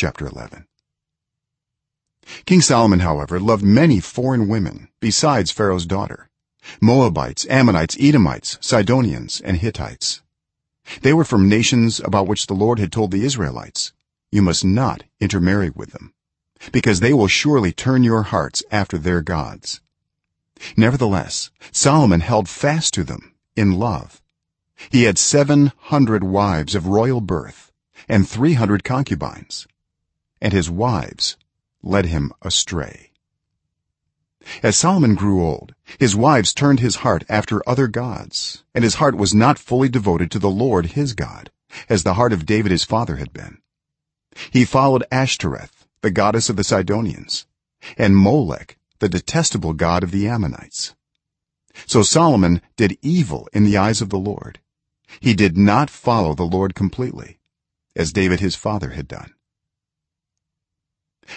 chapter 11 king solomon however loved many foreign women besides pharaoh's daughter moabites ammonites edomites sidonians and hittites. They were from nations about which the lord had told the israelites you must not intermarry with them because they will surely turn your hearts after their gods. Nevertheless solomon held fast to them in love. He had 700 wives of royal birth and 300 concubines and his wives led him astray. As solomon grew old his wives turned his heart after other gods and his heart was not fully devoted to the lord his god as the heart of david his father had been. He followed ashtoreth the goddess of the sidonians and molech the detestable god of the ammonites. So solomon did evil in the eyes of the lord. He did not follow the lord completely as david his father had done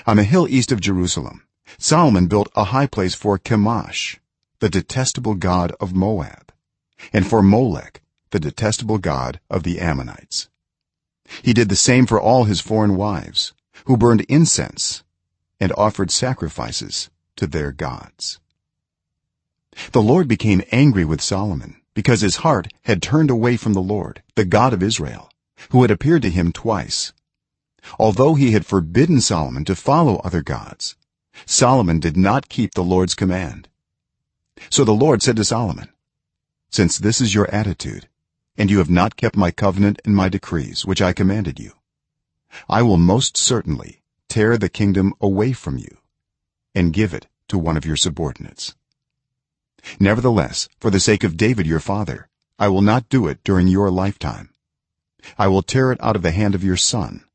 on the hill east of jerusalem solomon built a high place for chemosh the detestable god of moab and for molech the detestable god of the ammonites. He did the same for all his foreign wives who burned incense and offered sacrifices to their gods. The lord became angry with solomon because his heart had turned away from the lord the god of israel who had appeared to him twice although he had forbidden solomon to follow other gods solomon did not keep the lord's command. So the lord said to solomon since this is your attitude and you have not kept my covenant and my decrees which i commanded you i will most certainly tear the kingdom away from you and give it to one of your subordinates. Nevertheless for the sake of david your father i will not do it during your lifetime. I will tear it out of the hand of your son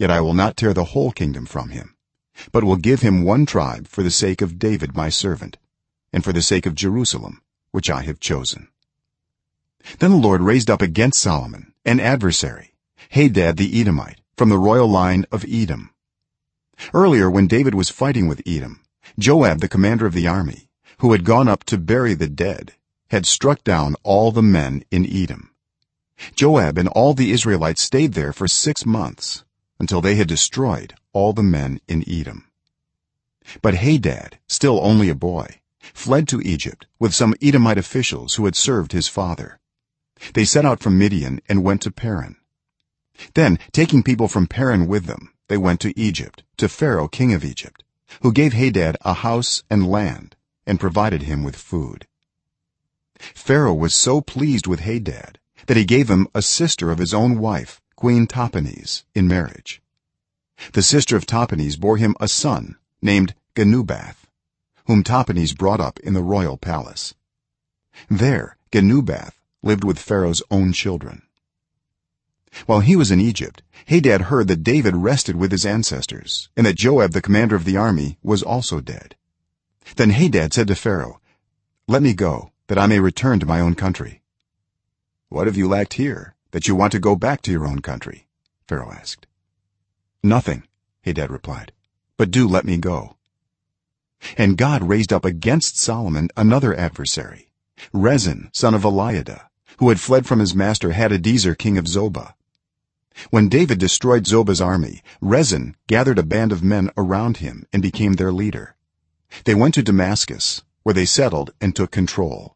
yet i will not tear the whole kingdom from him but will give him one tribe for the sake of david my servant and for the sake of jerusalem which i have chosen. Then the lord raised up against solomon an adversary hadad the edomite from the royal line of edom. Earlier when david was fighting with edom joab the commander of the army who had gone up to bury the dead had struck down all the men in edom. Joab and all the israelites stayed there for 6 months until they had destroyed all the men in edom. But hadad still only a boy fled to egypt with some edomite officials who had served his father. They set out from midian and went to paran. Then taking people from paran with them they went to egypt to pharaoh king of egypt who gave hadad a house and land and provided him with food. Pharaoh was so pleased with hadad that he gave him a sister of his own wife queen tahpenes in marriage. The sister of tahpenes bore him a son named genubath whom tahpenes brought up in the royal palace. There genubath lived with pharaoh's own children. While he was in egypt hadad heard that david rested with his ancestors and that joab the commander of the army was also dead. Then hadad said to pharaoh let me go that i may return to my own country. What have you lacked here that you want to go back to your own country? Pharaoh asked. Nothing hadad replied but do let me go. And god raised up against solomon another adversary rezin son of eliada who had fled from his master hadadezer king of zobah. When david destroyed zobah's army rezin gathered a band of men around him and became their leader. They went to damascus where they settled and took control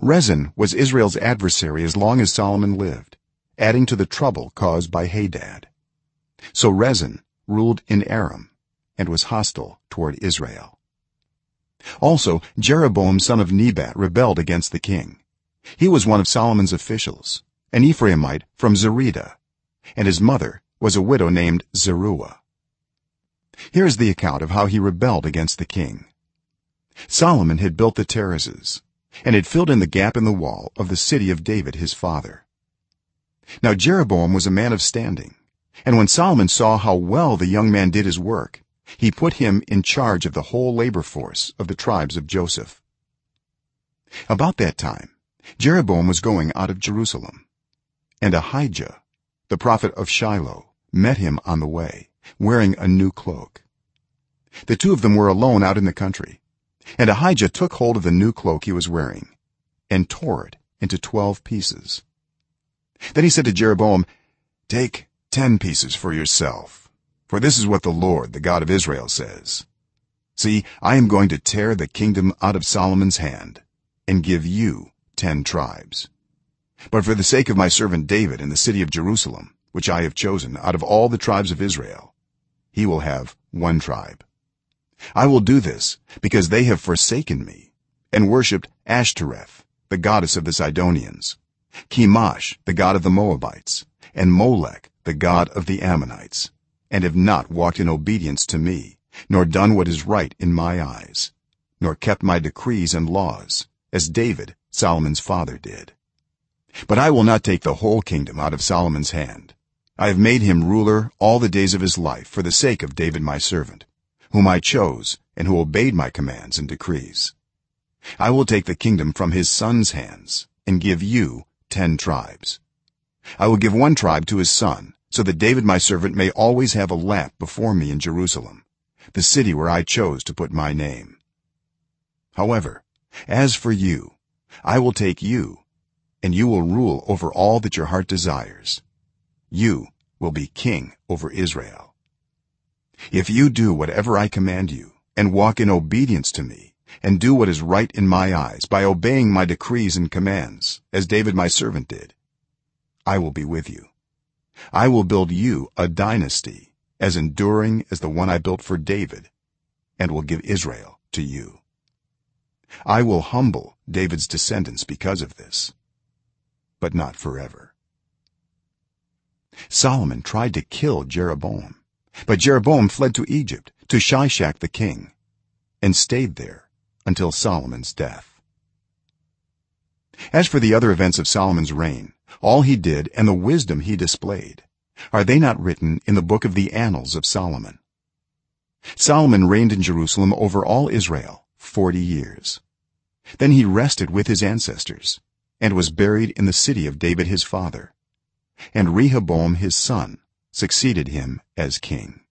rezin was israel's adversary as long as solomon lived adding to the trouble caused by hadad. So rezin ruled in aram and was hostile toward israel. Also jeroboam son of nebat rebelled against the king. He was one of solomon's officials an ephraimite from zeredah and his mother was a widow named zeruah. Here is the account of how he rebelled against the king. Solomon had built the terraces and had filled in the gap in the wall of the city of david his father. Now jeroboam was a man of standing and when solomon saw how well the young man did his work he put him in charge of the whole labor force of the tribes of joseph. About that time jeroboam was going out of jerusalem and ahijah the prophet of shiloh met him on the way wearing a new cloak. The two of them were alone out in the country and ahijah took hold of the new cloak he was wearing and tore it into 12 pieces. Then he said to jeroboam take 10 pieces for yourself for this is what the lord the god of israel says. See i am going to tear the kingdom out of solomon's hand and give you 10 tribes. But for the sake of my servant david and the city of jerusalem which i have chosen out of all the tribes of israel he will have one tribe i will do this because they have forsaken me and worshipped ashtoreth the goddess of the sidonians chemosh the god of the moabites and molech the god of the ammonites and have not walked in obedience to me nor done what is right in my eyes nor kept my decrees and laws as david solomon's father did. But i will not take the whole kingdom out of solomon's hand. I have made him ruler all the days of his life for the sake of david my servant whom i chose and who obeyed my commands and decrees. I will take the kingdom from his son's hands and give you 10 tribes. I will give one tribe to his son so that david my servant may always have a lamp before me in jerusalem the city where i chose to put my name. However as for you i will take you and you will rule over all that your heart desires. You will be king over israel if you do whatever i command you and walk in obedience to me and do what is right in my eyes by obeying my decrees and commands as david my servant did i will be with you. I will build you a dynasty as enduring as the one i built for david and will give israel to you. I will humble david's descendants because of this but not forever. Solomon tried to kill jeroboam but jeroboam fled to egypt to shishak the king and stayed there until solomon's death. As for the other events of solomon's reign all he did and the wisdom he displayed are they not written in the book of the annals of solomon? Solomon reigned in jerusalem over all israel 40 years. Then he rested with his ancestors and was buried in the city of david his father and rehoboam his son succeeded him as king